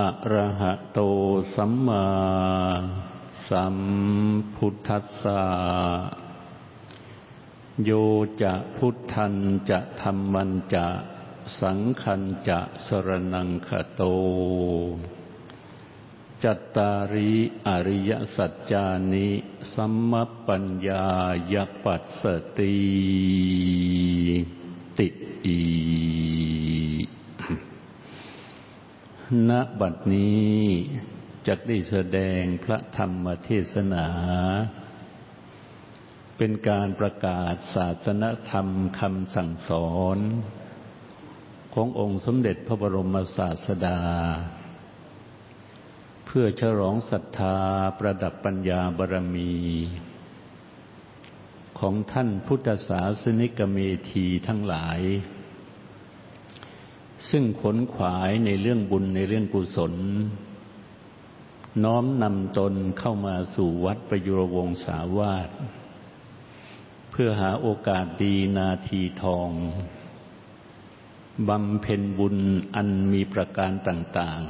อะระหะโตสัมมาสัมพุทธัสสะโยจะพุทธันจะธรรมันจะสังขันจะสรนังคโต จัตตาริอริยสัจจานิสัมมปัญญายปัสสติติอี ณบัดนี้จะได้แสดงพระธรรมเทศนา เป็นการประกาศศาสนธรรมคำสั่งสอน ขององค์สมเด็จพระบรมศาสดา เพื่อฉลองศรัทธาประดับปัญญาบารมี ของท่านพุทธศาสนิกเมธีทั้งหลาย ซึ่งขนขวายในเรื่องบุญในเรื่องกุศล น้อมนำตนเข้ามาสู่วัดประยุรวงศาวาสเพื่อหาโอกาสดีนาทีทองบำเพ็ญบุญอันมีประการต่าง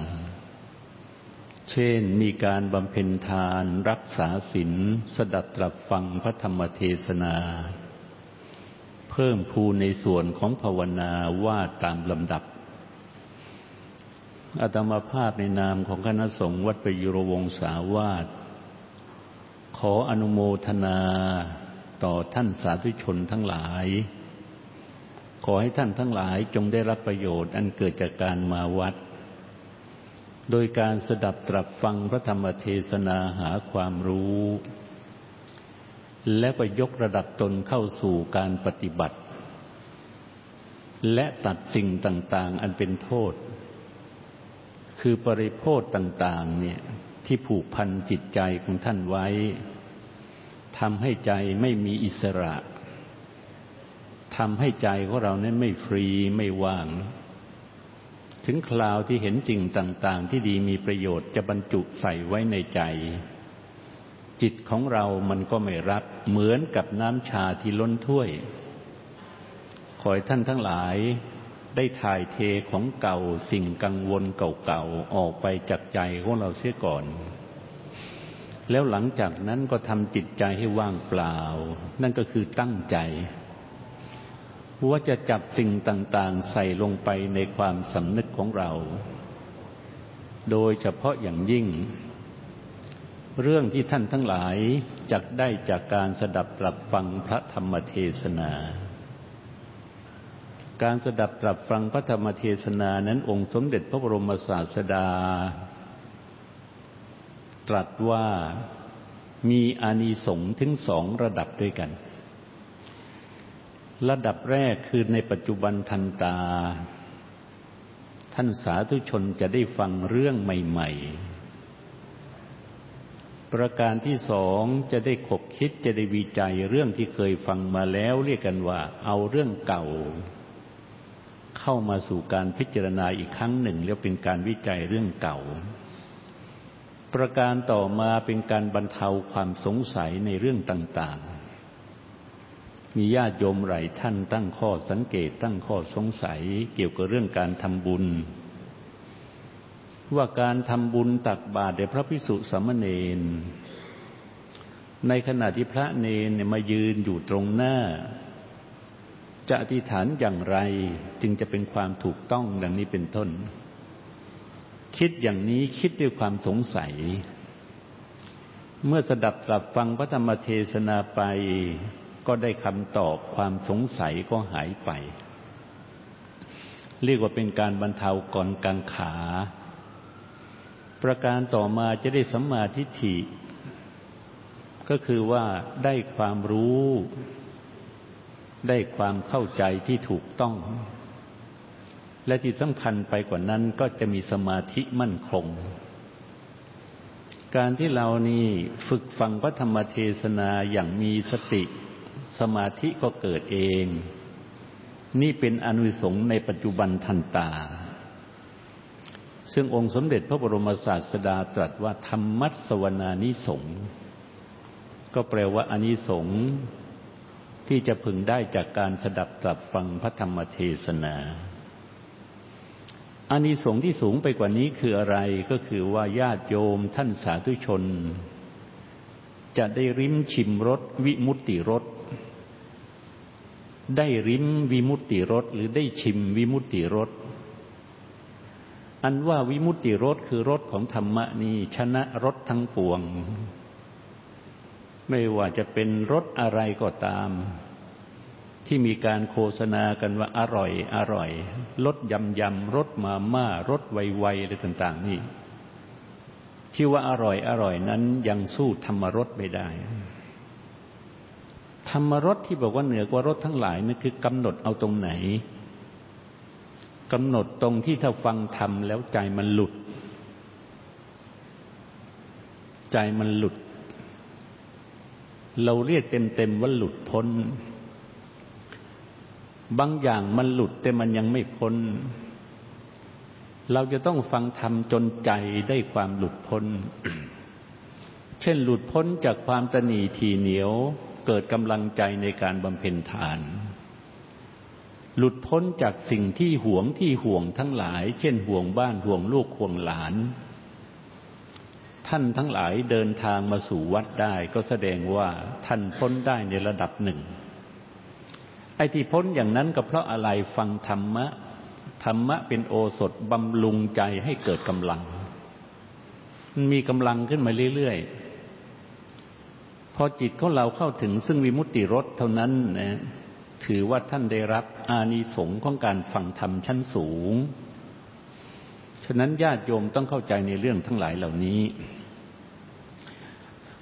ๆ เช่นมีการบำเพ็ญทานรักษาศีลสดับตรับฟังพระธรรมเทศนา เพิ่มภูในส่วนของภาวนาว่าตามลำดับ อาตมาภาพในนามของคณะสงฆ์วัดประยุรวงศาวาสขออนุโมทนาต่อท่านสาธุชนทั้งหลาย ขอให้ท่านทั้งหลายจงได้รับประโยชน์อันเกิดจากการมาวัด โดยการสดับตรับฟังพระธรรมเทศนาหาความรู้ และประยกระดับตนเข้าสู่การปฏิบัติ และตัดสิ่งต่าง ๆ อันเป็นโทษ คือปริโภทต่าง ๆ เนี่ยที่ผูกพันจิตใจของท่านไว้ทำให้ใจไม่มีอิสระทำให้ใจของเรานั้นไม่ฟรีไม่ว่าง ถึงคราวที่เห็นสิ่งต่าง ๆ ที่ดีมีประโยชน์จะบรรจุใส่ไว้ในใจ จิตของเรามันก็ไม่รับ เหมือนกับน้ำชาที่ล้นถ้วย ขอให้ท่านทั้งหลาย ได้ถ่ายเทของเก่าสิ่งกังวลเก่าๆ ออกไปจากใจของเราเสียก่อน แล้วหลังจากนั้นก็ทำจิตใจให้ว่างเปล่า นั่นก็คือตั้งใจ ว่าจะจับสิ่งต่างๆ ใส่ลงไปในความสำนึกของเรา โดยเฉพาะอย่างยิ่ง เรื่องที่ท่านทั้งหลายจักได้จากการสดับปรับฟังพระธรรมเทศนา การสดับตรับฟังพระธรรมเทศนานั้นองค์สมเด็จพระบรมศาสดา ตรัสว่ามีอานิสงส์ถึงสองระดับด้วยกัน ระดับแรกคือในปัจจุบันทันตา ท่านสาธุชนจะได้ฟังเรื่องใหม่ ๆ ประการที่สองจะได้ขบคิดจะได้วิจัยเรื่องที่เคยฟังมาแล้ว เรียกกันว่า เอาเรื่องเก่า เข้ามาสู่การพิจารณาอีกครั้งหนึ่งแล้วเป็นการวิจัยเรื่องเก่า ประการต่อมาเป็นการบรรเทาความสงสัยในเรื่องต่าง ๆ มีญาติโยมหลายท่านตั้งข้อสังเกตตั้งข้อสงสัยเกี่ยวกับเรื่องการทำบุญ ว่าการทำบุญตักบาตรแด่พระพิสุสามเณรในขณะที่พระเนนมายืนอยู่ตรงหน้า จะอธิษฐานอย่างไรจึงจะเป็นความถูกต้องดังนี้เป็นต้น คิดอย่างนี้คิดด้วยความสงสัย เมื่อสดับกลับฟังพระธรรมเทศนาไป ก็ได้คำตอบความสงสัยก็หายไป เรียกว่าเป็นการบรรเทาก่อนกังขา ประการต่อมาจะได้สัมมาทิฏฐิ ก็คือว่าได้ความรู้ ได้ความเข้าใจที่ถูกต้อง และที่สำคัญไปกว่านั้นก็จะมีสมาธิมั่นคง การที่เรานี่ฝึกฟังพระธรรมเทศนาอย่างมีสติ สมาธิก็เกิดเอง นี่เป็นอนุสงส์ในปัจจุบันทันตา ซึ่งองค์สมเด็จพระบรมศาสดาตรัสว่าธรรมัสวนานิสงก็แปลว่าอนิสงส์ ที่จะพึงได้จากการสดับตรับฟังพระธรรมเทศนาอานิสงส์ที่สูงไปกว่านี้คืออะไรก็คือว่าญาติโยมท่านสาธุชน จะได้ริมชิมรสวิมุตติรสได้ริมวิมุตติรสหรือได้ชิมวิมุตติรสอันว่าวิมุตติรสคือรสของธรรมะนี้ชนะรสทั้งปวง ไม่ว่าจะเป็นรสอะไรก็ตาม ที่มีการโฆษณากันว่าอร่อย อร่อยรสยำยำรสมาม่ารสไวๆอะไรต่าง ๆ นี่ ที่ว่าอร่อย อร่อยนั้นยังสู้ธรรมรสไม่ได้ ธรรมรสที่บอกว่าเหนือกว่ารสทั้งหลายนั่นคือกำหนดเอาตรงไหนกำหนดตรงที่ถ้าฟังธรรมแล้วใจมันหลุด ใจมันหลุด เราเรียกเต็มๆว่าหลุดพ้น บางอย่างมันหลุดแต่มันยังไม่พ้น เราจะต้องฟังธรรมจนใจได้ความหลุดพ้น เช่นหลุดพ้นจากความตนีทีเหนียวเกิดกำลังใจในการบำเพ็ญทาน หลุดพ้นจากสิ่งที่ห่วงที่ห่วงทั้งหลาย เช่นห่วงบ้านห่วงลูกห่วงหลาน ท่านทั้งหลายเดินทางมาสู่วัดได้ ก็แสดงว่าท่านพ้นได้ในระดับหนึ่ง ไอ้ที่พ้นอย่างนั้นก็เพราะอะไรฟังธรรมะ ธรรมะเป็นโอสถบำรุงใจให้เกิดกำลัง มันมีกำลังขึ้นมาเรื่อยๆ พอจิตของเราเข้าถึงซึ่งวิมุตติรสเท่านั้นนะถือว่าท่านได้รับอานิสงส์ของการฟังธรรมชั้นสูง ฉะนั้นญาติโยมต้องเข้าใจในเรื่องทั้งหลายเหล่านี้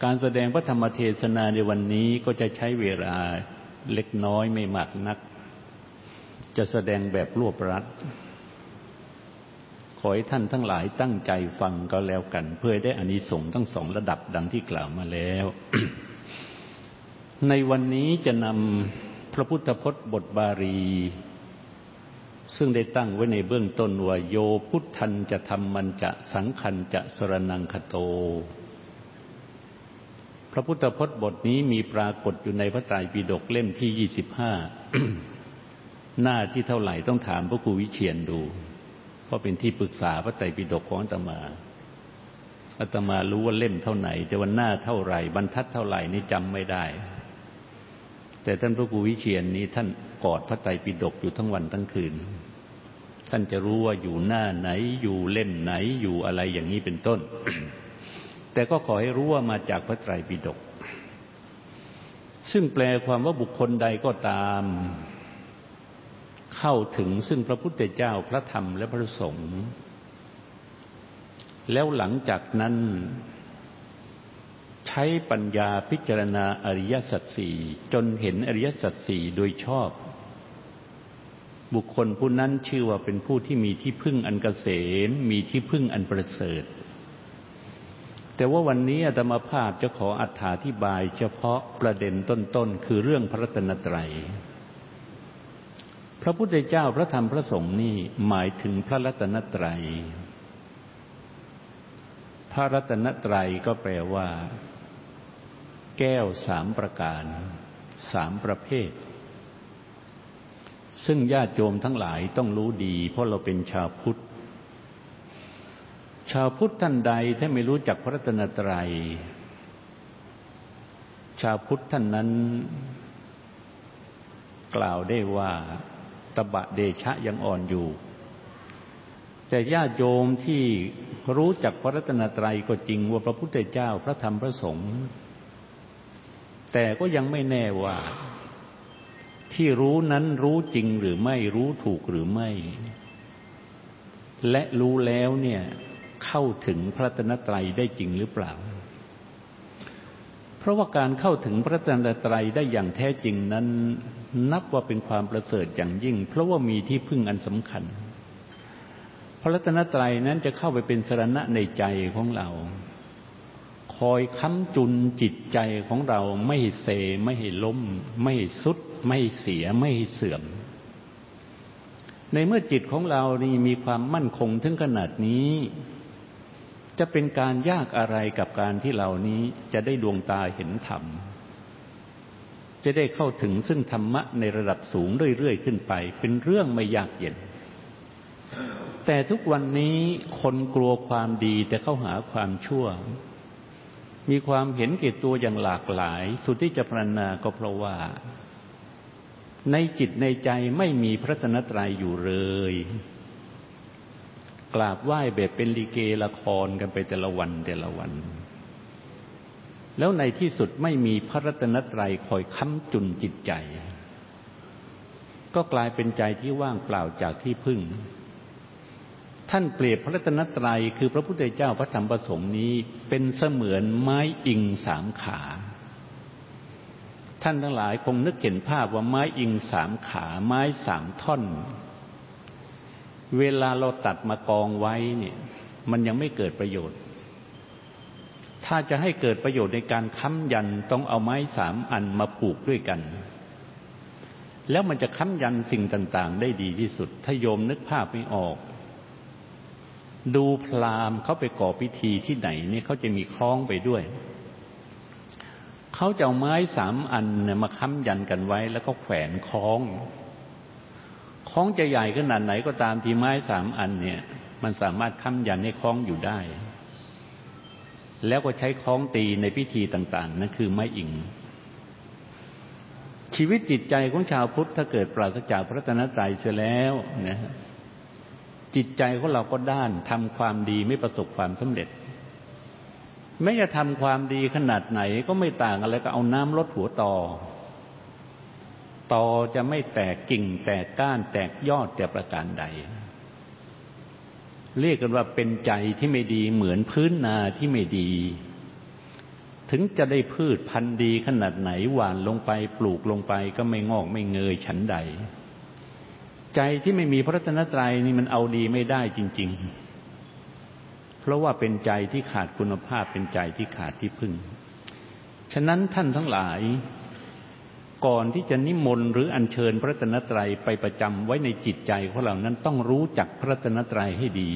การแสดงพระธรรมเทศนาในวันนี้ก็จะใช้เวลาเล็กน้อยไม่มากนัก จะแสดงแบบรวบรัด ขอให้ท่านทั้งหลายตั้งใจฟังก็แล้วกัน เพื่อได้อานิสงส์ทั้งสองระดับดังที่กล่าวมาแล้ว ในวันนี้จะนำพระพุทธพจน์บทบาลี ซึ่งได้ตั้งไว้ในเบื้องต้นว่าโยพุทธันจะทำมันจะสังคันจะสรนังคโต พระพุทธพจน์บทนี้มีปรากฏอยู่ในพระไตรปิฎกเล่มที่ยี่สิบห้าหน้าที่เท่าไหร่ต้องถามพระครูวิเชียนดู เพราะเป็นที่ปรึกษาพระไตรปิฎกของอาตมาอาตมารู้ว่าเล่มเท่าไหร่แต่วันหน้าเท่าไหร่ บรรทัดเท่าไหร่นี่จำไม่ได้ แต่ท่านพระครูวิเชียนนี้ท่าน กอดพระไตรปิฎกอยู่ทั้งวันทั้งคืน ท่านจะรู้ว่าอยู่หน้าไหนอยู่เล่มไหนอยู่อะไรอย่างนี้เป็นต้น แต่ก็ขอให้รู้ว่ามาจากพระไตรปิฎกซึ่งแปลความว่าบุคคลใดก็ตาม เข้าถึงซึ่งพระพุทธเจ้าพระธรรมและพระสงฆ์แล้วหลังจากนั้น ใช้ปัญญาพิจารณาอริยสัจสี่จนเห็นอริยสัจสี่โดยชอบ บุคคลผู้นั้นชื่อว่าเป็นผู้ที่มีที่พึ่งอันกเกษมมีที่พึ่งอันประเสริฐ แต่ว่าวันนี้อาตมาภาพจะขออธิบายเฉพาะประเด็นต้นๆ คือเรื่องพระรัตนตรัย พระพุทธเจ้าพระธรรมพระสงฆ์นี่หมายถึงพระรัตนตรัย พระรัตนตรัยก็แปลว่า แก้วสามประการ สามประเภท ซึ่งญาติโยมทั้งหลายต้องรู้ดี เพราะเราเป็นชาวพุทธ ชาวพุทธท่านใดถ้าไม่รู้จักพระรัตนตรัย ชาวพุทธท่านนั้น กล่าวได้ว่าตบะเดชะยังอ่อนอยู่ แต่ญาติโยมที่รู้จักพระรัตนตรัยก็จริงว่าพระพุทธเจ้าพระธรรมพระสงฆ์แต่ก็ยังไม่แน่ว่า ที่รู้นั้นรู้จริงหรือไม่รู้ถูกหรือไม่ และรู้แล้วเนี่ยเข้าถึงพระตนตรัยได้จริงหรือเปล่า เพราะว่าการเข้าถึงพระตนตรัยได้อย่างแท้จริงนั้น นับว่าเป็นความประเสริฐอย่างยิ่ง เพราะว่ามีที่พึ่งอันสำคัญ พระรัตนตรัยนั้นจะเข้าไปเป็นสรณะในใจของเรา คอยค้ำจุนจิตใจของเราไม่เซไม่ให้ล้ม ไม่สุด ไม่เสียไม่เสื่อม ในเมื่อจิตของเรานี่มีความมั่นคงถึงขนาดนี้ จะเป็นการยากอะไรกับการที่เหล่านี้จะได้ดวงตาเห็นธรรม จะได้เข้าถึงซึ่งธรรมะในระดับสูงเรื่อยๆขึ้นไป เป็นเรื่องไม่ยากเย็น แต่ทุกวันนี้คนกลัวความดีแต่เข้าหาความชั่วมีความเห็นเก่ตัวอย่างหลากหลาย สุดที่จะพรรณนาก็เพราะว่า ในจิตในใจไม่มีพระตนตรัยอยู่เลย กราบไหว้แบบเป็นลีเกละครกันไปแต่ละวันแต่ละวัน แล้วในที่สุดไม่มีพระรัตนตรัยคอยค้ำจุนจิตใจ ก็กลายเป็นใจที่ว่างเปล่าจากที่พึ่ง ท่านเปรียบพระรัตนตรัยคือพระพุทธเจ้าพระธรรมประสงค์นี้เป็นเสมือนไม้อิงสามขา ท่านทั้งหลายคงนึกเห็นภาพว่าไม้อิงสามขาไม้สามท่อน เวลาเราตัดมากองไว้เนี่ย มันยังไม่เกิดประโยชน์ ถ้าจะให้เกิดประโยชน์ในการค้ำยันต้องเอาไม้สามอันมาผูกด้วยกัน แล้วมันจะค้ำยันสิ่งต่าง ๆ ได้ดีที่สุด ถ้าโยมนึกภาพไม่ออก ดูพราหมณ์เขาไปก่อพิธีที่ไหนเนี่ยเขาจะมีคล้องไปด้วย เขาจะเอาไม้สามอันเนี่ยมาค้ำยันกันไว้ แล้วก็แขวนคล้องคล้องจะใหญ่ขนาดไหนก็ตามที่ไม้สามอันเนี่ย มันสามารถค้ำยันให้คล้องอยู่ได้ แล้วก็ใช้คล้องตีในพิธีต่าง ๆ นั่นคือไม้อิง ชีวิตจิตใจของชาวพุทธถ้าเกิดปราศจากพระตนตรัยเสียแล้วนะจิตใจของเราก็ด้านทำความดีไม่ประสบความสำเร็จ ไม่จะทำความดีขนาดไหนก็ไม่ต่างอะไรก็เอาน้ำลดหัวต่อต่อจะไม่แตกกิ่งแตกก้าน แตกยอดแต่ประการใด เรียกกันว่าเป็นใจที่ไม่ดีเหมือนพื้นนาที่ไม่ดี ถึงจะได้พืชพันธุ์ดีขนาดไหนหวานลงไปปลูกลงไปก็ไม่งอกไม่เงยฉันใด ใจที่ไม่มีพระรัตนตรัยนี่มันเอาดีไม่ได้จริง ๆ เพราะว่าเป็นใจที่ขาดคุณภาพเป็นใจที่ขาดที่พึ่ง ฉะนั้นท่านทั้งหลาย ก่อนที่จะนิมนต์หรืออัญเชิญพระตนตรัยไปประจำไว้ในจิตใจของเรานั้นต้องรู้จักพระตนตรัยให้ดี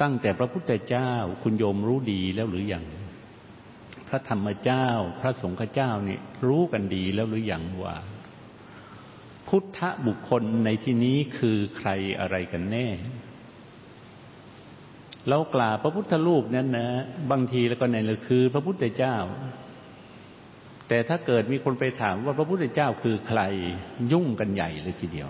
ตั้งแต่พระพุทธเจ้าคุณโยมรู้ดีแล้วหรืออยังพระธรรมเจ้า พระสงฆ์เจ้านี่รู้กันดีแล้วหรืออยังว่า พุทธบุคคลในที่นี้คือใครอะไรกันแน่ เรากล่าวพระพุทธรูปนั้นนะบางทีแล้วก็ในเลยคือ พระพุทธเจ้า แต่ถ้าเกิดมีคนไปถามว่าพระพุทธเจ้าคือใครยุ่งกันใหญ่เลยทีเดียว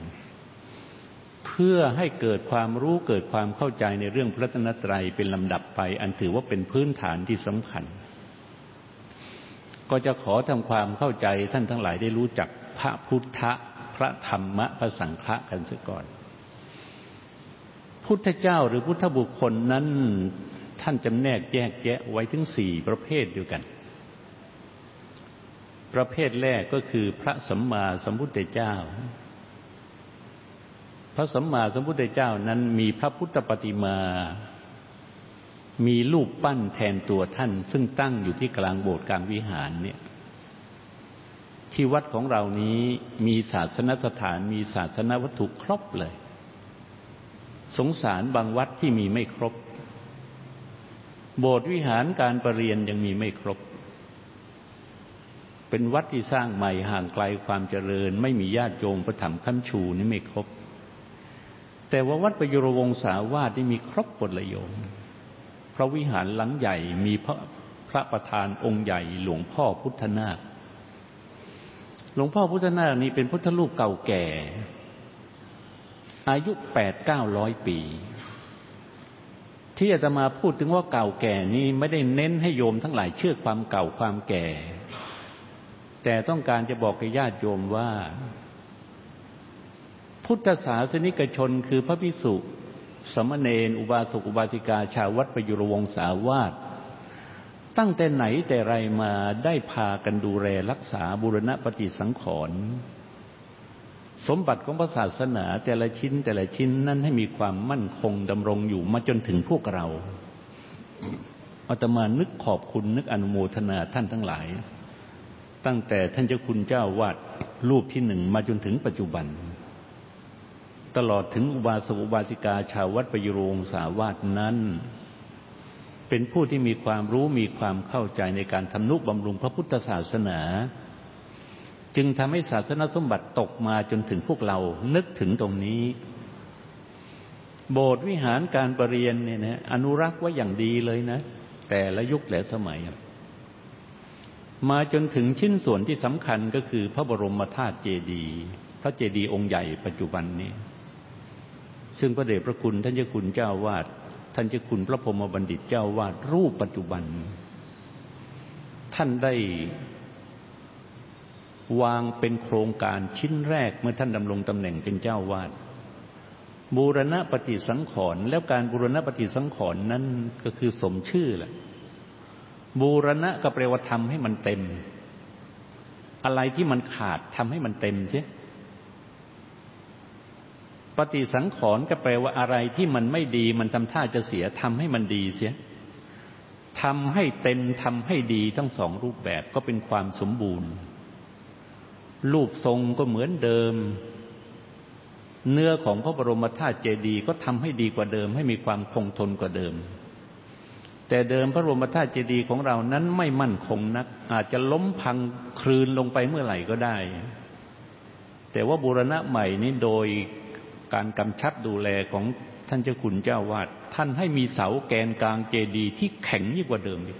เพื่อให้เกิดความรู้เกิดความเข้าใจในเรื่องพระตนตรัยเป็นลำดับไป อันถือว่าเป็นพื้นฐานที่สำคัญ ก็จะขอทำความเข้าใจท่านทั้งหลายได้รู้จักพระพุทธพระธรรมพระสังฆะกันเสียก่อน พุทธเจ้าหรือพุทธบุคคลนั้น ท่านจำแนกแยกแยะไว้ถึงสี่ประเภทอยู่กัน ประเภทแรกก็คือพระสัมมาสัมพุทธเจ้า พระสัมมาสัมพุทธเจ้านั้นมีพระพุทธปฏิมา มีรูปปั้นแทนตัวท่าน ซึ่งตั้งอยู่ที่กลางโบสถ์กลางวิหารเนี่ยที่วัดของเรานี้มีศาสนสถานมีศาสนวัตถุครบเลย สงสารบางวัดที่มีไม่ครบ โบสถ์วิหารการประเรียนยังมีไม่ครบ เป็นวัดที่สร้างใหม่ห่างไกลความเจริญ ไม่มีญาติโยมประถมคั้นชูนี่ไม่ครบ แต่ว่าวัดประยุรวงศาวาสที่มีครบหมดเลยโยมพระวิหารหลังใหญ่มีพระพระประธานองค์ใหญ่หลวงพ่อพุทธนาค หลวงพ่อพุทธนาคนี้เป็นพุทธรูปเก่าแก่ อายุแปดเก้าร้อยปี ที่อาตมาพูดถึงว่าเก่าแก่นี้ไม่ได้เน้นให้โยมทั้งหลายเชื่อความเก่าความแก่ แต่ต้องการจะบอกกับญาติโยมว่า พุทธศาสนิกชนคือพระพิสุสมณเณรอุบาสกอุบาสิกาชาววัดประยุรวงศาวาสตั้งแต่ไหนแต่ไรมาได้พากันดูแลรักษาบุรณปฏิสังขรณ์ สมบัติของพระศาสนาแต่ละชิ้นแต่ละชิ้นนั้นให้มีความมั่นคงดำรงอยู่มาจนถึงพวกเราอาตมานึกขอบคุณนึกอนุโมทนาท่านทั้งหลาย ตั้งแต่ท่านเจ้าคุณเจ้าวาดรูปที่หนึ่งมาจนถึงปัจจุบัน ตลอดถึงอุบาสกอุบาสิกาชาววัดปยุโรงสาวาสนั้น เป็นผู้ที่มีความรู้มีความเข้าใจในการทำนุบำรุงพระพุทธศาสนา จึงทำให้ศาสนสมบัติตกมาจนถึงพวกเรานึกถึงตรงนี้ โบสถ์วิหารการประเรียนเนี่ยนะอนุรักษ์ไว้อย่างดีเลยนะ แต่ละยุคและสมัย มาจนถึงชิ้นส่วนที่สำคัญก็คือพระบรมธาตุเจดีย์พระเจดีย์องค์ใหญ่ปัจจุบันนี้ ซึ่งพระเดชพระคุณท่านเจ้าคุณเจ้าวาดท่านเจ้าคุณพระพรหมบัณฑิตเจ้าวาดรูปปัจจุบัน ท่านได้ วางเป็นโครงการชิ้นแรกเมื่อท่านดำรงตำแหน่งเป็นเจ้าวาดบูรณปฏิสังขรณ์แล้วการบูรณปฏิสังขรณ์นั้นก็คือสมชื่อแหละบูรณะก็แปลว่าทำให้มันเต็ม อะไรที่มันขาดทำให้มันเต็มเสียปฏิสังขรณ์ก็แปลว่าอะไรที่มันไม่ดี มันทำท่าจะเสียทำให้มันดีเสียทำให้เต็มทำให้ดีทั้งสองรูปแบบก็เป็นความสมบูรณ์ รูปทรงก็เหมือนเดิม เนื้อของพระบรมธาตุเจดีย์ก็ทำให้ดีกว่าเดิม ให้มีความคงทนกว่าเดิม แต่เดิมพระบรมธาตุเจดีย์ของเรานั้นไม่มั่นคงนัก อาจจะล้มพังคลืนลงไปเมื่อไหร่ก็ได้ แต่ว่าบูรณะใหม่นี้โดยการกำชับดูแลของท่านเจ้าขุนเจ้าวาดท่านให้มีเสาแกนกลางเจดีย์ที่แข็งยิ่งกว่าเดิมอีก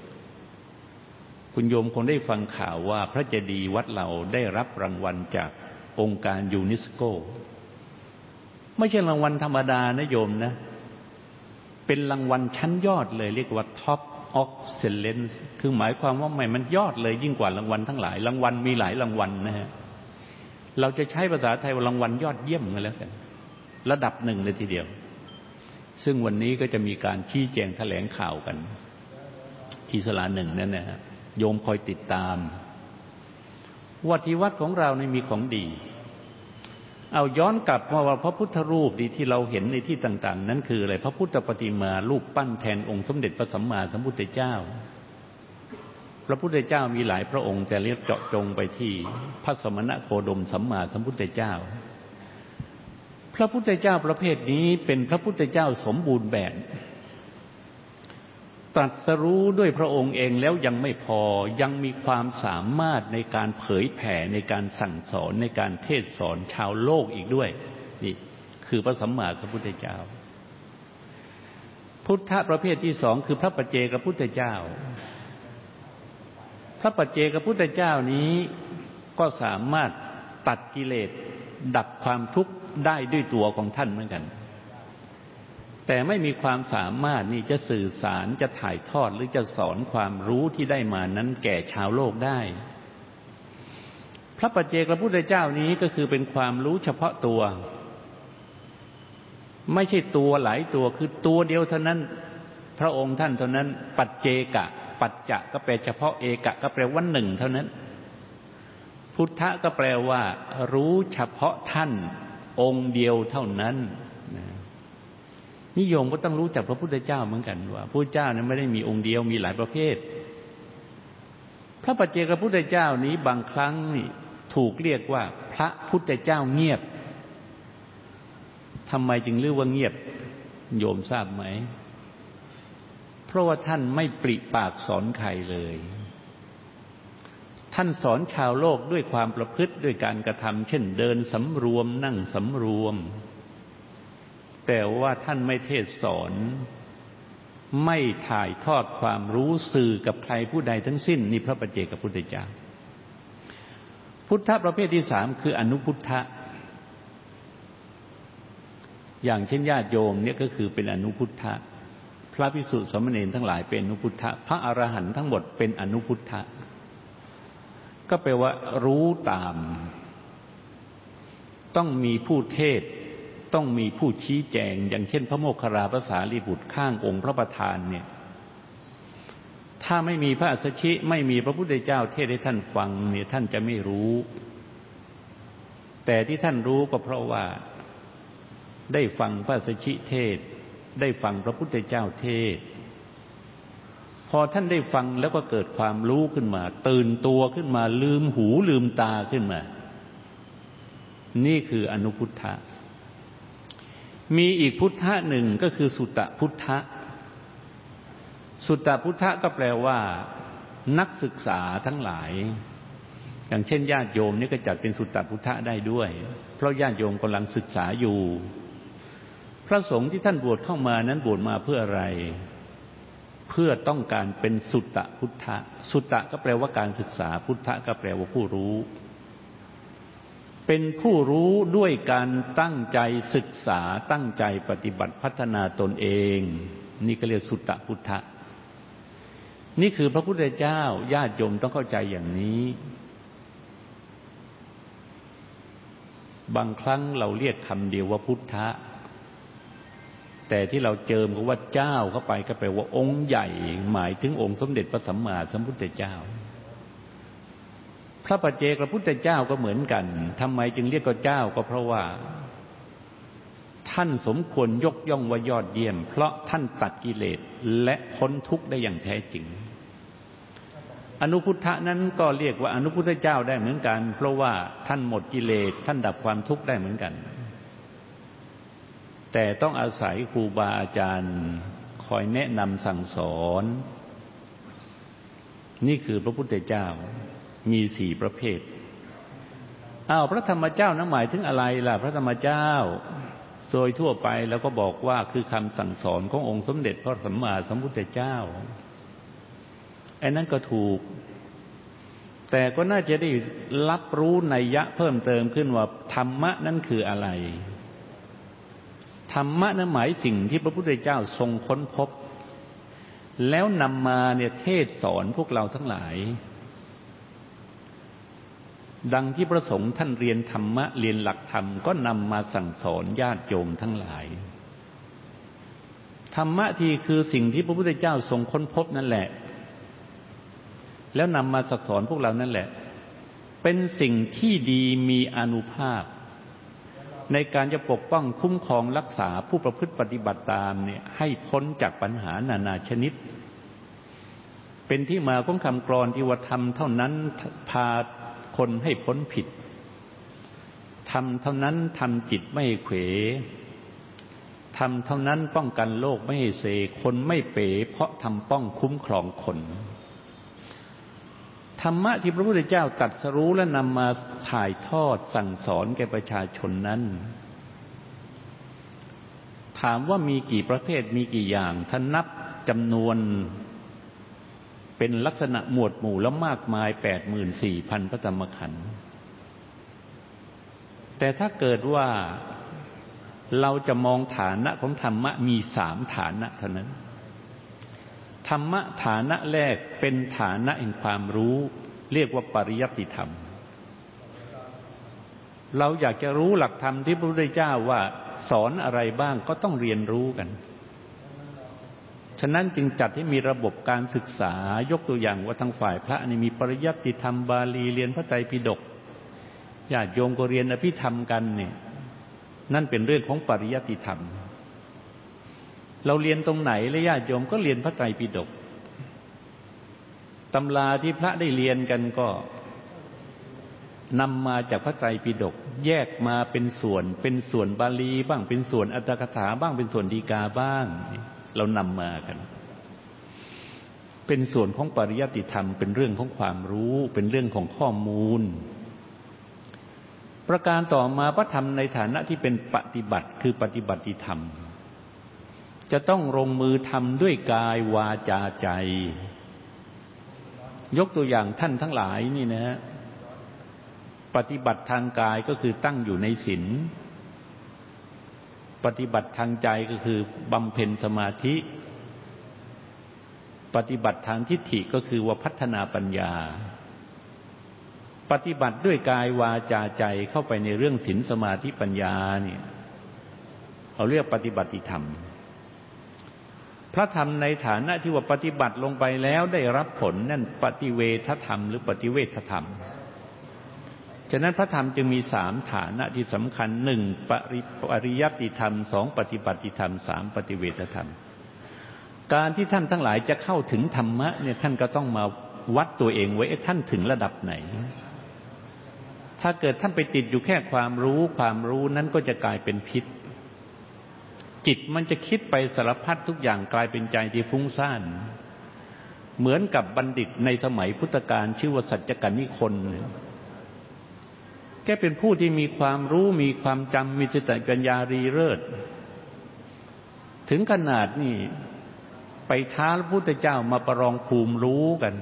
คุณโยมคงได้ฟังข่าวว่าพระเจดีย์วัดเราได้รับรางวัลจากองค์การยูเนสโก ไม่ใช่รางวัลธรรมดานะโยมนะ เป็นรางวัลชั้นยอดเลย เรียกว่า top of excellence คือหมายความว่าไม่มันยอดเลยยิ่งกว่ารางวัลทั้งหลาย รางวัลมีหลายรางวัลนะฮะเราจะใช้ภาษาไทยว่ารางวัลยอดเยี่ยมกันแล้วกัน ระดับหนึ่งเลยทีเดียว ซึ่งวันนี้ก็จะมีการชี้แจงแถลงข่าวกัน ที่สลาหนึ่งนั่นนะฮะ โยมคอยติดตามวัดที่วัดของเราในมีของดี เอาย้อนกลับมาว่าพระพุทธรูปดีที่เราเห็นในที่ต่าง ๆ นั้นคืออะไรพระพุทธปฏิมารูปปั้นแทนองค์สมเด็จพระสัมมาสัมพุทธเจ้า พระพุทธเจ้ามีหลายพระองค์แต่เรียกเจาะจงไปที่พระสมณะโคดมสัมมาสัมพุทธเจ้า พระพุทธเจ้าประเภทนี้เป็นพระพุทธเจ้าสมบูรณ์แบบ ตรัสรู้ด้วยพระองค์เองแล้วยังไม่พอยังมีความสามารถในการเผยแผ่ในการสั่งสอนในการเทศสอนชาวโลกอีกด้วย นี่คือพระสัมมาสัมพุทธเจ้า พุทธประเภทที่สองคือพระปัจเจกพุทธเจ้า พระปัจเจกพุทธเจ้านี้ก็สามารถตัดกิเลสดับความทุกข์ได้ด้วยตัวของท่านเหมือนกัน แต่ไม่มีความสามารถนี่จะสื่อสารจะถ่ายทอดหรือจะสอนความรู้ที่ได้มานั้นแก่ชาวโลกได้ พระปัจเจกพระพุทธเจ้านี้ก็คือเป็นความรู้เฉพาะตัว ไม่ใช่ตัวหลายตัวคือตัวเดียวเท่านั้น พระองค์ท่านเท่านั้น ปัจเจกะ ปัจจะก็แปลเฉพาะเอกะ ก็แปลว่าหนึ่งเท่านั้น พุทธะก็แปลว่า รู้เฉพาะท่าน องค์เดียวเท่านั้น นิยมก็ต้องรู้จักพระพุทธเจ้าเหมือนกันว่าพระเจ้านั้นไม่ได้มีองค์เดียวมีหลายประเภท พระปัจเจกพุทธเจ้านี้บางครั้งนี่ถูกเรียกว่า พระพุทธเจ้าเงียบทำไมจึงเรียกว่าเงียบ โยมทราบไหม เพราะว่าท่านไม่ปริปากสอนใครเลย ท่านสอนชาวโลกด้วยความประพฤติด้วยการกระทำเช่น เดินสำรวมนั่งสำรวม แต่ว่าท่านไม่เทศสอน ไม่ถ่ายทอดความรู้สื่อกับใครผู้ใดทั้งสิ้นนี่พระปัจเจกพุทธเจ้า พุทธประเภทที่สามคืออนุพุทธะอย่างเช่นญาติโยมเนี่ยก็คือเป็นอนุพุทธะพระพิสุสมณีทั้งหลายเป็นอนุพุทธะพระอรหันต์ทั้งหมดเป็นอนุพุทธะก็แปลว่ารู้ตาม ต้องมีผู้เทศ ต้องมีผู้ชี้แจง อย่างเช่น พระโมคคาราภาษาลีบุตรข้างองค์พระประธานเนี่ย ถ้าไม่มีพระอัสชิ ไม่มีพระพุทธเจ้าเทศให้ท่านฟังเนี่ยท่านจะไม่รู้ แต่ที่ท่านรู้ก็เพราะว่า ได้ฟังพระอัสชิเทศ ได้ฟังพระพุทธเจ้าเทศพพอท่านได้ฟังแล้วก็เกิดความรู้ขึ้นมา ตื่นตัวขึ้นมาลืมหูลืมตาขึ้นมา นี่คืออนุพุทธะ มีอีกพุทธะหนึ่งก็คือสุตตพุทธะ สุตตพุทธะก็แปลว่า นักศึกษาทั้งหลาย อย่างเช่นญาติโยมนี่ก็จัดเป็นสุตตพุทธะได้ด้วย เพราะญาติโยมกำลังศึกษาอยู่ พระสงฆ์ที่ท่านบวชเข้ามานั้นบวชมาเพื่ออะไร เพื่อต้องการเป็นสุตตะพุทธะ สุตตะก็แปลว่าการศึกษาพุทธะก็แปลว่าผู้รู้ เป็นผู้รู้ด้วยการตั้งใจศึกษาตั้งใจปฏิบัติพัฒนาตนเอง นี่ก็เรียกสุตตะพุทธะนี่คือพระพุทธเจ้าญาติโยมต้องเข้าใจอย่างนี้ บางครั้งเราเรียกคำเดียวว่าพุทธะ แต่ที่เราเจิมกับว่าเจ้าเข้าไปก็แปลว่าองค์ใหญ่ หมายถึงองค์สมเด็จพระสัมมาสัมพุทธเจ้า ระปัจเจกพระพุทธเจ้าก็เหมือนกันทำไมจึงเรียกว่าเจ้าก็เพราะว่า ท่านสมควรยกย่องว่ายอดเยี่ยม เพราะท่านตัดกิเลสและพ้นทุกข์ได้อย่างแท้จริง อนุพุทธะนั้นก็เรียกว่าอนุพุทธเจ้าได้เหมือนกัน เพราะว่าท่านหมดกิเลสท่านดับความทุกข์ได้เหมือนกัน แต่ต้องอาศัยครูบาอาจารย์คอยแนะนำสั่งสอน นี่คือพระพุทธเจ้า มีสี่ประเภทอ้าวพระธรรมเจ้านั้นหมายถึงอะไรล่ะ พระธรรมเจ้า โดยทั่วไปแล้วก็บอกว่าคือคำสั่งสอนขององค์สมเด็จพระสัมมาสัมพุทธเจ้าไอ้นั้นก็ถูก แต่ก็น่าจะได้รับรู้ในยะเพิ่มเติมขึ้นว่าธรรมะนั้นคืออะไร ธรรมะนั้นหมายสิ่งที่พระพุทธเจ้าทรงค้นพบ แล้วนำมาเนี่ยเทศสอนพวกเราทั้งหลาย ดังที่พระสงฆ์ท่านเรียนธรรมะเรียนหลักธรรมก็นำมาสั่งสอนญาติโยมทั้งหลาย ธรรมะที่คือสิ่งที่พระพุทธเจ้าทรงค้นพบนั่นแหละ แล้วนำมาสั่งสอนพวกเรานั่นแหละ เป็นสิ่งที่ดีมีอนุภาพ ในการจะปกป้องคุ้มครองรักษาผู้ประพฤติปฏิบัติตามเนี่ยให้พ้นจากปัญหานานาชนิด เป็นที่มาของคำกรอนที่ว่าทำเท่านั้นพา คนให้พ้นผิดทำเท่านั้นทำจิตไม่เขวทำเท่านั้นป้องกันโลกไม่ให้เสคนไม่เป๋เพราะทำป้องคุ้มครองคนธรรมะที่พระพุทธเจ้าตัดสรู้และนำมาถ่ายทอดสั่งสอนแก่ประชาชนนั้น ถามว่ามีกี่ประเภทมีกี่อย่างท่านนับจำนวน เป็นลักษณะหมวดหมู่แล้วมากมายแปดหมื่นสี่พันพระธรรมขันธ์แต่ถ้าเกิดว่าเราจะมองฐานะของธรรมะมีสามฐานะเท่านั้น ธรรมะฐานะแรกเป็นฐานะแห่งความรู้ เรียกว่าปริยัติธรรม เราอยากจะรู้หลักธรรมที่พระพุทธเจ้าว่าสอนอะไรบ้างก็ต้องเรียนรู้กัน ฉะนั้นจึงจัดให้มีระบบการศึกษายกตัวอย่างว่าทางฝ่ายพระนี่มีปริยัติธรรมบาลีเรียนพระไตรปิฎกญาติโยมก็เรียนอภิธรรมกันเนี่ยนั่นเป็นเรื่องของปริยัติธรรม เราเรียนตรงไหนและญาติโยมก็เรียนพระไตรปิฎกตำราที่พระได้เรียนกันก็นำมาจากพระไตรปิฎกแยกมาเป็นส่วน เป็นส่วนบาลีบ้างเป็นส่วนอัตถกถาบ้างเป็นส่วนดีกาบ้าง เรานำมากัน เป็นส่วนของปริยัติธรรม เป็นเรื่องของความรู้ เป็นเรื่องของข้อมูล ประการต่อมาพระธรรมในฐานะที่เป็นปฏิบัติคือปฏิบัติธรรม จะต้องลงมือทำด้วยกายวาจาใจ ยกตัวอย่างท่านทั้งหลายนี่นะฮะปฏิบัติทางกายก็คือตั้งอยู่ในศีล ปฏิบัติทางใจก็คือบำเพ็ญสมาธิ ปฏิบัติทางทิฏฐิก็คือว่าพัฒนาปัญญา ปฏิบัติด้วยกายวาจาใจเข้าไปในเรื่องศีลสมาธิปัญญาเนี่ยเขาเรียกปฏิบัติธรรม พระธรรมในฐานะที่ว่าปฏิบัติลงไปแล้วได้รับผลนั่นปฏิเวทธรรม หรือปฏิเวทธรรม ฉะนั้นพระธรรมจึงมีสามฐานะที่สำคัญหนึ่งปริปริยัติธรรมสองปฏิบัติธรรมสามปฏิเวทธรรม การที่ท่านทั้งหลายจะเข้าถึงธรรมะเนี่ยท่านก็ต้องมาวัดตัวเองไว้ท่านถึงระดับไหน ถ้าเกิดท่านไปติดอยู่แค่ความรู้ความรู้นั้นก็จะกลายเป็นพิษ จิตมันจะคิดไปสารพัดทุกอย่างกลายเป็นใจที่ฟุ้งซ่านเหมือนกับบัณฑิตในสมัยพุทธกาลชื่อว่าสัจจกันนิคน แกเป็นผู้ที่มีความรู้มีความจำมีสติปัญญารีเลิศถึงขนาดนี่ไปท้าพระพุทธเจ้ามาประลองภูมิรู้กัน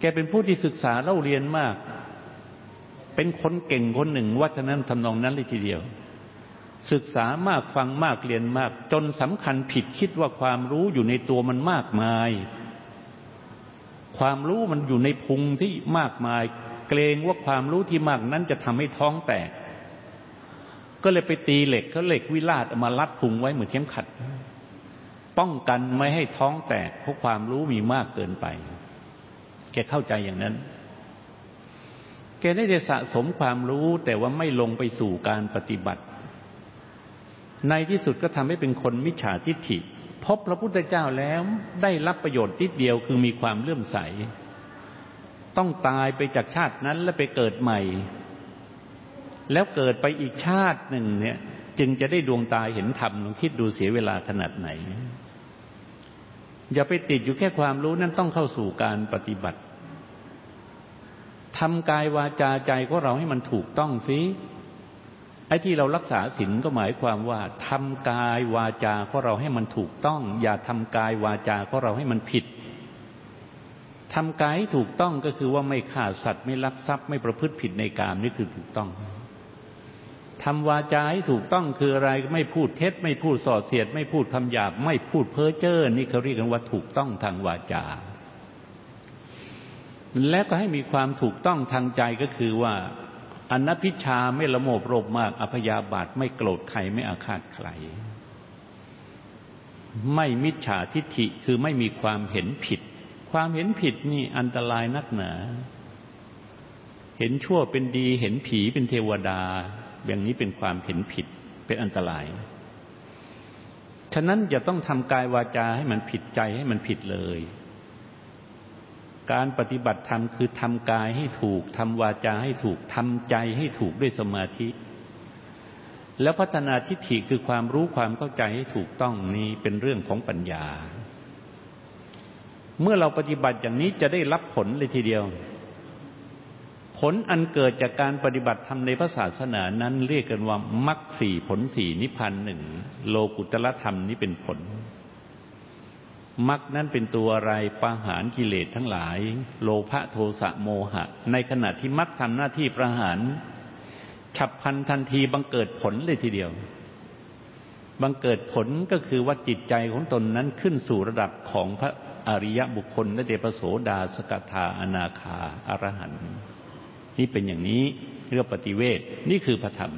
แกเป็นผู้ที่ศึกษาเล่าเรียนมาก เป็นคนเก่งคนหนึ่งวัฒนั้นทำนองนั้นเลยทีเดียว ศึกษามากฟังมากเรียนมาก จนสำคัญผิดคิดว่าความรู้อยู่ในตัวมันมากมาย ความรู้มันอยู่ในพุงที่มากมาย เกรงว่าความรู้ที่มากนั้นจะทำให้ท้องแตก ก็เลยไปตีเหล็กเขาเหล็กวิลาดมาลัดพุงไว้เหมือนเข็มขัด ป้องกันไม่ให้ท้องแตกเพราะความรู้มีมากเกินไป แกเข้าใจอย่างนั้น แกได้จะสะสมความรู้แต่ว่าไม่ลงไปสู่การปฏิบัติ ในที่สุดก็ทำให้เป็นคนมิจฉาทิฏฐิพบพระพุทธเจ้าแล้วได้รับประโยชน์ทิดเดียวคือมีความเลื่อมใส ต้องตายไปจากชาตินั้นแล้วไปเกิดใหม่ แล้วเกิดไปอีกชาติหนึ่งเนี่ย จึงจะได้ดวงตาเห็นธรรมลองคิดดูเสียเวลาขนาดไหน อย่าไปติดอยู่แค่ความรู้นั่นต้องเข้าสู่การปฏิบัติทำกายวาจาใจของเราให้มันถูกต้องสิไอ้ที่เรารักษาศีลก็หมายความว่าทำกายวาจาของเราให้มันถูกต้อง อย่าทำกายวาจาของเราให้มันผิด ทำกายให้ถูกต้องก็คือว่าไม่ฆ่าสัตว์ไม่ลักทรัพย์ไม่ประพฤติผิดในกามนี่คือถูกต้องทำวาจาให้ถูกต้องคืออะไรไม่พูดเท็จ ไม่พูดส่อเสียด ไม่พูดคำหยาบ ไม่พูดเพ้อเจ้อนี่เขาเรียกกันว่าถูกต้องทางวาจา และก็ให้มีความถูกต้องทางใจก็คือว่าอนัพิชาไม่ละโมบโรบมากอภยาบาทไม่โกรธใครไม่อาฆาตใคร ไม่มิจฉาทิฏฐิคือไม่มีความเห็นผิด ความเห็นผิดนี่อันตรายนักหนา เห็นชั่วเป็นดี เห็นผีเป็นเทวดา อย่างนี้เป็นความเห็นผิด เป็นอันตราย ฉะนั้นอย่าต้องทำกายวาจาให้มันผิดใจให้มันผิดเลย การปฏิบัติธรรมคือทำกายให้ถูกทำวาจาให้ถูกทำใจให้ถูกด้วยสมาธิ แล้วพัฒนาทิฏฐิคือความรู้ความเข้าใจให้ถูกต้องนี้เป็นเรื่องของปัญญา เมื่อเราปฏิบัติอย่างนี้จะได้รับผลเลยทีเดียว ผลอันเกิดจากการปฏิบัติธรรมในพระศาสนานั้นเรียกกันว่ามรรคสี่ผลสี่นิพพานหนึ่งโลกุตละธรรมนี้เป็นผลมรรคนั้นเป็นตัวอะไรประหารกิเลสทั้งหลาย โลภะโทสะโมหะ ในขณะที่มรรคทำหน้าที่ประหาร ฉับพันทันทีบังเกิดผลเลยทีเดียวบังเกิดผลก็คือว่าจิตใจของตนนั้นขึ้นสู่ระดับของพระ อริยบุคคลและเดชโสดาสกทาอนาคาอรหันต์นี่เป็นอย่างนี้เรียกปฏิเวทนี่คือพระธรรม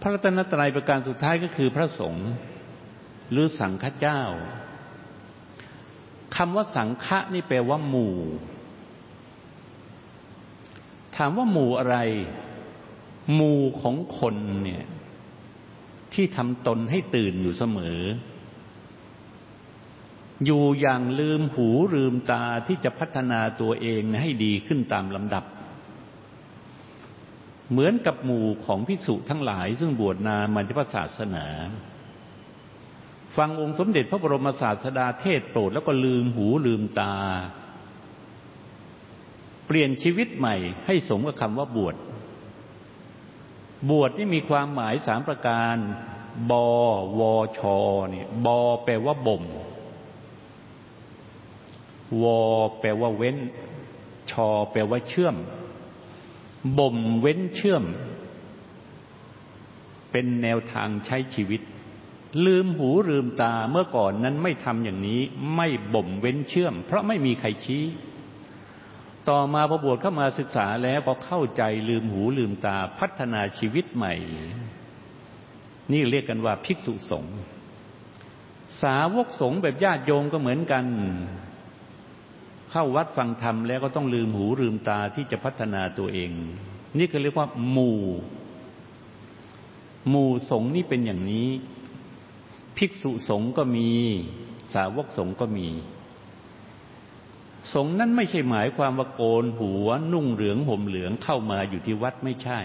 พระรัตนตรัยประการสุดท้ายก็คือพระสงฆ์หรือสังฆเจ้าคำว่าสังฆะนี่แปลว่าหมู่ ถามว่าหมู่อะไร หมู่ของคนเนี่ย ที่ทำตนให้ตื่นอยู่เสมอ อยู่อย่างลืมหูลืมตาที่จะพัฒนาตัวเองให้ดีขึ้นตามลำดับ เหมือนกับหมู่ของพิสุทั้งหลาย ซึ่งบวชนามันจะพระศาสนา ฟังองค์สมเด็จพระบรมศาสดาเทศโปรดแล้วก็ลืมหูลืมตา เปลี่ยนชีวิตใหม่ให้สมกับคำว่าบวช บวชนี่มีความหมายสามประการ บวชเนี่ย บแปลว่าบ่ม วอแปลว่าเว้น ชอแปลว่าเชื่อม บ่มเว้นเชื่อม เป็นแนวทางใช้ชีวิต ลืมหูลืมตาเมื่อก่อนนั้นไม่ทำอย่างนี้ ไม่บ่มเว้นเชื่อม เพราะไม่มีใครชี้ ต่อมาพอบวชเข้ามาศึกษาแล้วพอเข้าใจลืมหูลืมตาพัฒนาชีวิตใหม่ นี่เรียกกันว่าภิกษุสงฆ์สาวกสงฆ์แบบญาติโยมก็เหมือนกัน เข้าวัดฟังธรรมแล้วก็ต้องลืมหูลืมตาที่จะพัฒนาตัวเอง นี่คือเรียกว่าหมู่หมู่สงนี่เป็นอย่างนี้ ภิกษุสงฆ์ก็มี สาวกสงฆ์ก็มี สงฆ์นั้นไม่ใช่หมายความว่าโกนหัวนุ่งเหลืองห่มเหลืองเข้ามาอยู่ที่วัดไม่ใช่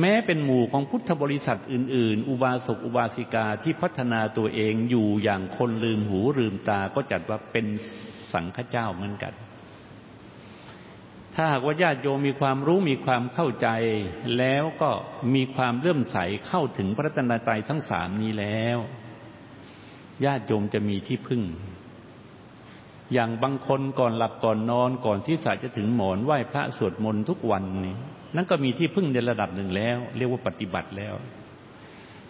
แม้เป็นหมู่ของพุทธบริษัทอื่น ๆ อุบาสกอุบาสิกาที่พัฒนาตัวเองอยู่อย่างคนลืมหูลืมตาก็จัดว่าเป็น สังฆเจ้าเหมือนกัน ถ้าหากว่าญาติโยมมีความรู้มีความเข้าใจ แล้วก็มีความเลื่อมใสเข้าถึงพระตนตรัยทั้งสามนี้แล้ว ญาติโยมจะมีที่พึ่ง อย่างบางคนก่อนหลับก่อนนอนก่อนที่สาจะถึงหมอนไหว้พระสวดมนต์ทุกวันนี่นั่นก็มีที่พึ่งในระดับหนึ่งแล้ว เรียกว่าปฏิบัติแล้ว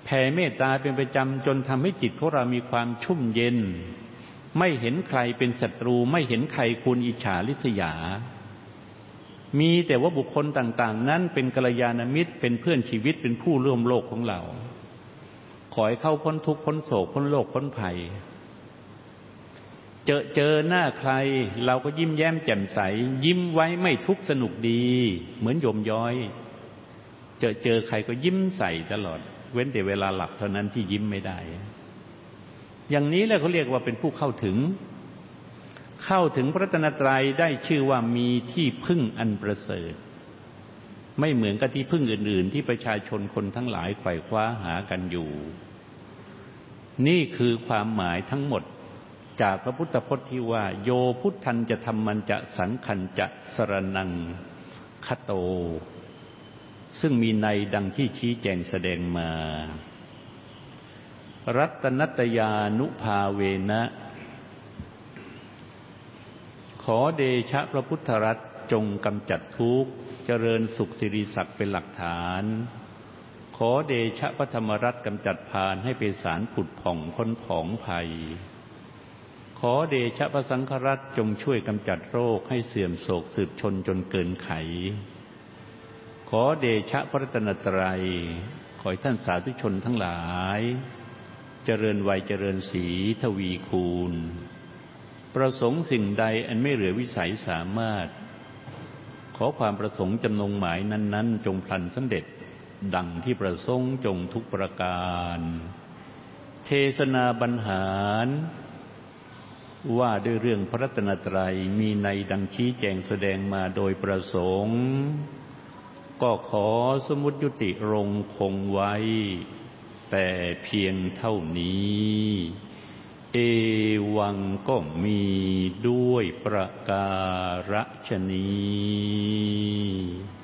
แผ่เมตตาเป็นประจำจนทำให้จิตของเรามีความชุ่มเย็น ไม่เห็นใครเป็นศัตรู ไม่เห็นใครควรอิจฉาริษยา มีแต่ว่าบุคคลต่าง ๆ นั้นเป็นกัลยาณมิตรเป็นเพื่อนชีวิตเป็นผู้ร่วมโลกของเรา ขอให้เข้าพ้นทุกข์พ้นโศกพ้นโลกพ้นภัย เจอเจอหน้าใคร เราก็ยิ้มแย้มแจ่มใส ยิ้มไว้ไม่ทุกสนุกดี เหมือนโยมย้อย เจอเจอใครก็ยิ้มใส่ตลอด เว้นแต่เวลาหลับเท่านั้นที่ยิ้มไม่ได้ อย่างนี้แหละเขาเรียกว่าเป็นผู้เข้าถึง เข้าถึงพระตนตรัยได้ชื่อว่ามีที่พึ่งอันประเสริฐ ไม่เหมือนกับที่พึ่งอื่น ๆ ที่ประชาชนคนทั้งหลายไขว่คว้าหากันอยู่ นี่คือความหมายทั้งหมดจากพระพุทธพจน์ที่ว่า โยพุทธันจะทำมันจะสังขันจะสรนังคโต ซึ่งมีในดังที่ชี้แจงแสดงมา รัตนัตยานุภาเวนะ ขอเดชะพระพุทธรัตจงกำจัดทุกข์ เจริญสุขสิริศักดิ์เป็นหลักฐาน ขอเดชะพระธรรมรัตกำจัดพานให้เป็นสารผุดผ่องพ้นผองภัย ขอเดชะพระสังฆรัตจงช่วยกำจัดโรคให้เสื่อมโศกสืบชนจนเกินไข ขอเดชะพระตนตรัย ขอให้ท่านสาธุชนทั้งหลาย เจริญวัยเจริญสีทวีคูณ ประสงค์สิ่งใดอันไม่เหลือวิสัยสามารถ ขอความประสงค์จำนงหมายนั้น ๆ จงพลันสำเร็จดังที่ประสงค์จงทุกประการ เทศนาบรรหารว่าด้วยเรื่องพระตนตรัยมีในดังชี้แจงแสดงมาโดยประสงค์ ก็ขอสมุติยุติรงคงไว้ แต่เพียงเท่านี้ เอวังก็มีด้วยประการฉนี้